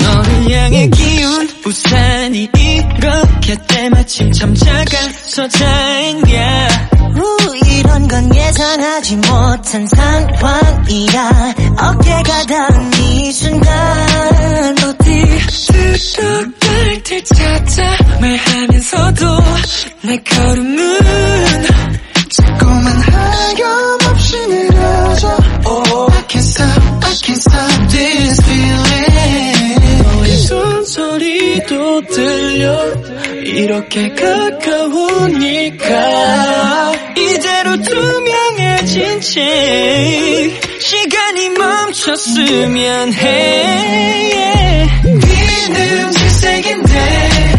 너를 향해 기운 우산이 이렇게 때마침 참 작아서 다행이야. 우, 이런 건 예상하지 못한 상황이야. 어깨가 닿은 이 순간 어디? 들어갈 때 찾아 말하면서도 내 걸음은 can't stop this feeling. 너의 손소리도 들려. 이렇게 가까우니까 이대로 투명해진 채 시간이 멈췄으면 해. 비는 질색인데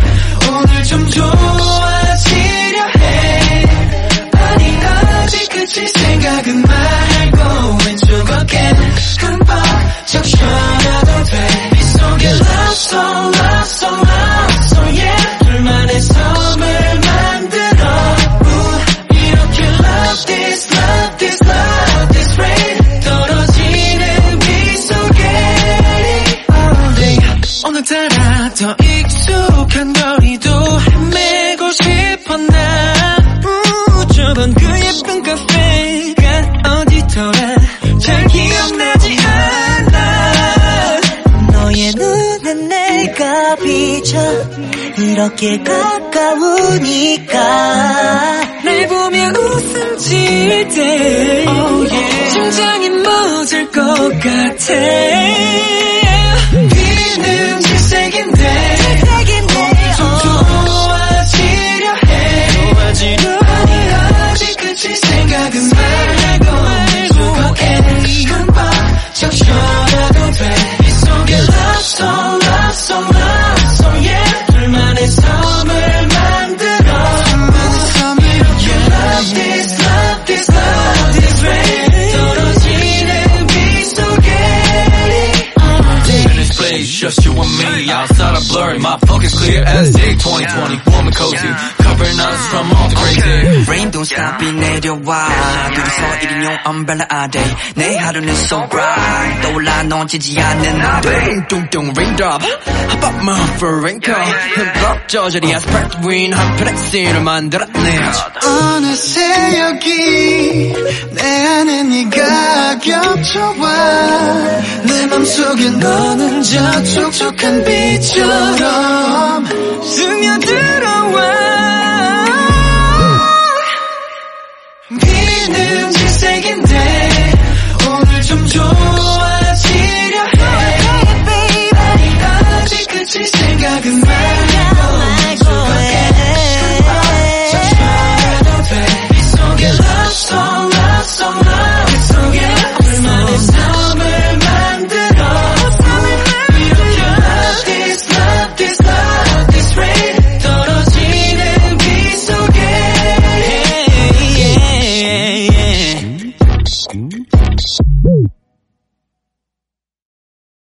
오늘 좀 좋아지려 해. 아니 아직 그칠 생각은 말 더 익숙한 거리도 헤매고 싶어 나? 우, 저번 그 예쁜 카페가 어디더라? 잘 기억나지 않아. 너의 눈에 내가 비쳐 이렇게 가까우니까. 날 보며 웃음 때 Oh, yeah. 심장이 멎을 것 같아 place, just you and me. Outside I blurry, my focus clear as day 2020. Warm and cozy, covering us from all the crazy. Rain don't stop 비 내려와 둘이서 1인용 umbrella all day 내 하루는 so bright 떠올라 넌 지지 않는 나를 뚱뚱 raindrop, hop up my for raincoat. 흠뻑 저절이 asphalt green 한 플렉스를 만들었네. 어느새 여기 내 안에 네가 겹쳐와 내 맘속에 너는 저 촉촉한 빛처럼 스며들어